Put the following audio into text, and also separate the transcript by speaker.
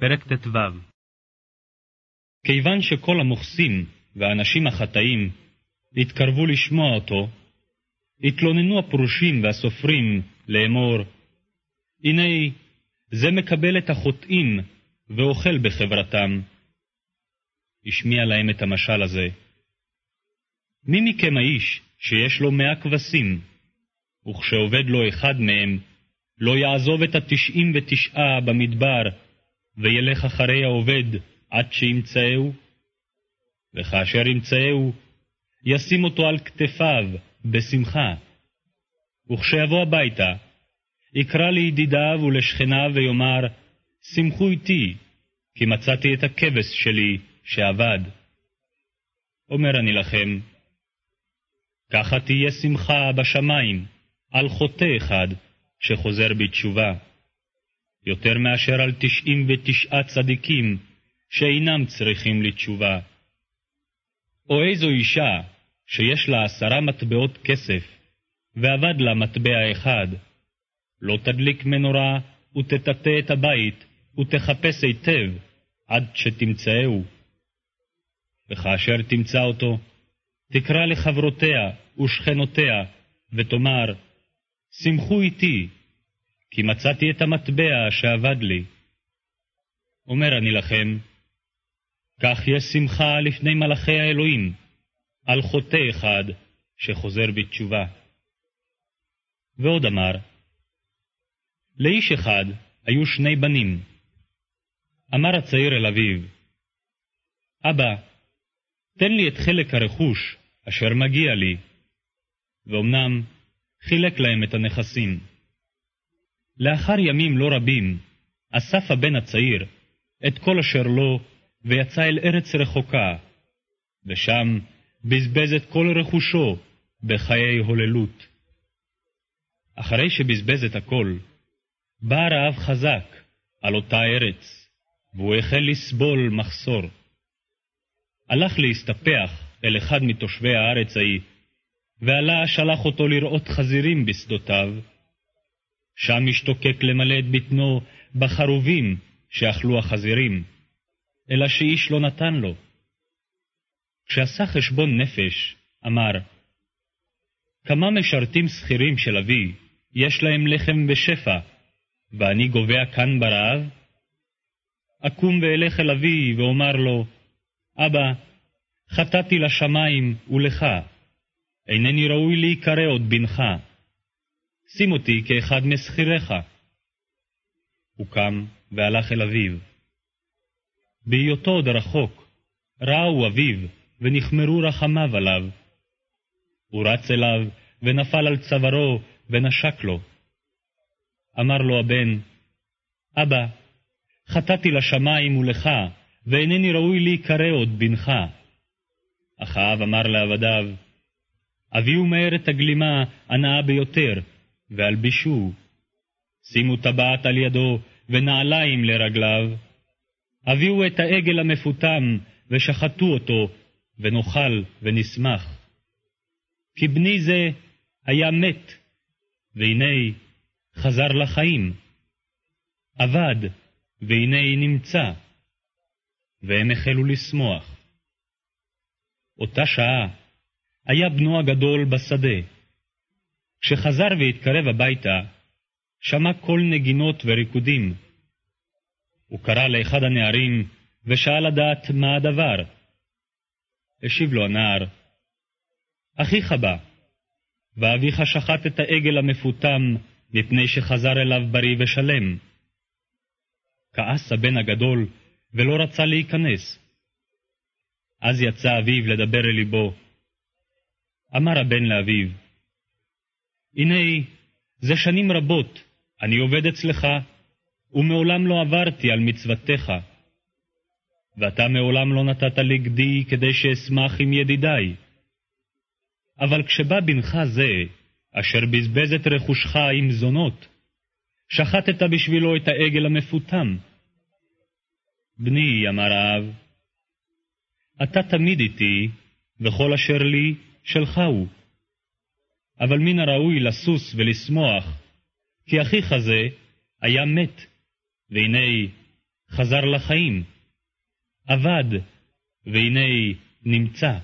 Speaker 1: פרק ט"ו
Speaker 2: כיוון שכל המוכסים והאנשים החטאים התקרבו לשמוע אותו, התלוננו הפרושים והסופרים לאמור, הנה, זה מקבל את החוטאים ואוכל בחברתם. השמיע להם את המשל הזה. מי מכם האיש שיש לו מאה כבשים, וכשעובד לו אחד מהם, לא יעזוב את התשעים ותשעה במדבר, וילך אחרי העובד עד שימצאהו? וכאשר ימצאהו, ישים אותו על כתפיו בשמחה. וכשיבוא הביתה, יקרא לידידיו ולשכניו ויאמר, שמחו איתי, כי מצאתי את הכבש שלי שאבד. אומר אני לכם, ככה תהיה שמחה בשמיים על חוטא אחד שחוזר בתשובה. יותר מאשר על תשעים ותשעה צדיקים שאינם צריכים לתשובה. או איזו אישה שיש לה עשרה מטבעות כסף, ואבד לה מטבע אחד, לא תדליק מנורה ותטאטא את הבית, ותחפש היטב עד שתמצאהו. וכאשר תמצא אותו, תקרא לחברותיה ושכנותיה, ותאמר, שמחו איתי, כי מצאתי את המטבע שאבד לי. אומר אני לכם, כך יש שמחה לפני מלאכי האלוהים, על חוטא אחד שחוזר בתשובה. ועוד אמר, לאיש אחד היו שני בנים. אמר הצעיר אל אביו, אבא, תן לי את חלק הרכוש אשר מגיע לי. ואומנם חילק להם את הנכסים. לאחר ימים לא רבים, אסף הבן הצעיר את כל אשר לו, ויצא אל ארץ רחוקה, ושם בזבז את כל רכושו בחיי הוללות. אחרי שבזבז את הכל, בא רעב חזק על אותה ארץ, והוא החל לסבול מחסור. הלך להסתפח אל אחד מתושבי הארץ ההיא, ועלה שלח אותו לראות חזירים בשדותיו, שם השתוקק למלא את בטנו בחרובים שאכלו החזירים, אלא שאיש לא נתן לו. כשעשה חשבון נפש, אמר, כמה משרתים שכירים של אבי, יש להם לחם בשפע, ואני גובע כאן ברעב? אקום ואלך אל אבי ואומר לו, אבא, חטאתי לשמיים ולך, אינני ראוי להיקרא עוד בנך. שים אותי כאחד משכיריך. הוא קם והלך אל אביו. בהיותו עוד רחוק, ראו אביו, ונכמרו רחמיו עליו. הוא רץ אליו, ונפל על צווארו, ונשק לו. אמר לו הבן, אבא, חטאתי לשמיים ולך, ואינני ראוי להיקרא עוד בנך. אך האב אמר לעבדיו, הביאו מהר את הגלימה הנאה ביותר, והלבישו. שימו טבעת על ידו ונעליים לרגליו. הביאו את העגל המפותם ושחטו אותו, ונאכל ונשמח. כי בני זה היה מת, והנה חזר לחיים. אבד, והנה נמצא. והם החלו לשמוח. אותה שעה היה בנו הגדול בשדה. כשחזר והתקרב הביתה, שמע קול נגינות וריקודים. הוא קרא לאחד הנערים ושאל לדעת מה הדבר. השיב לו הנער, אחיך בא, ואביך שחט את העגל המפותם מפני שחזר אליו בריא ושלם. כעס הבן הגדול ולא רצה להיכנס. אז יצא אביו לדבר אל ליבו. אמר הבן לאביו, הנה, זה שנים רבות, אני עובד אצלך, ומעולם לא עברתי על מצוותיך. ואתה מעולם לא נתת לי גדי כדי שאשמח עם ידידיי. אבל כשבא בנך זה, אשר בזבז את רכושך עם זונות, שחטת בשבילו את העגל המפותם. בני, אמר האב, אתה תמיד איתי, וכל אשר לי שלך הוא. אבל מן הראוי לסוס ולשמוח, כי אחיך זה היה מת, והנה חזר לחיים. עבד, והנה נמצא.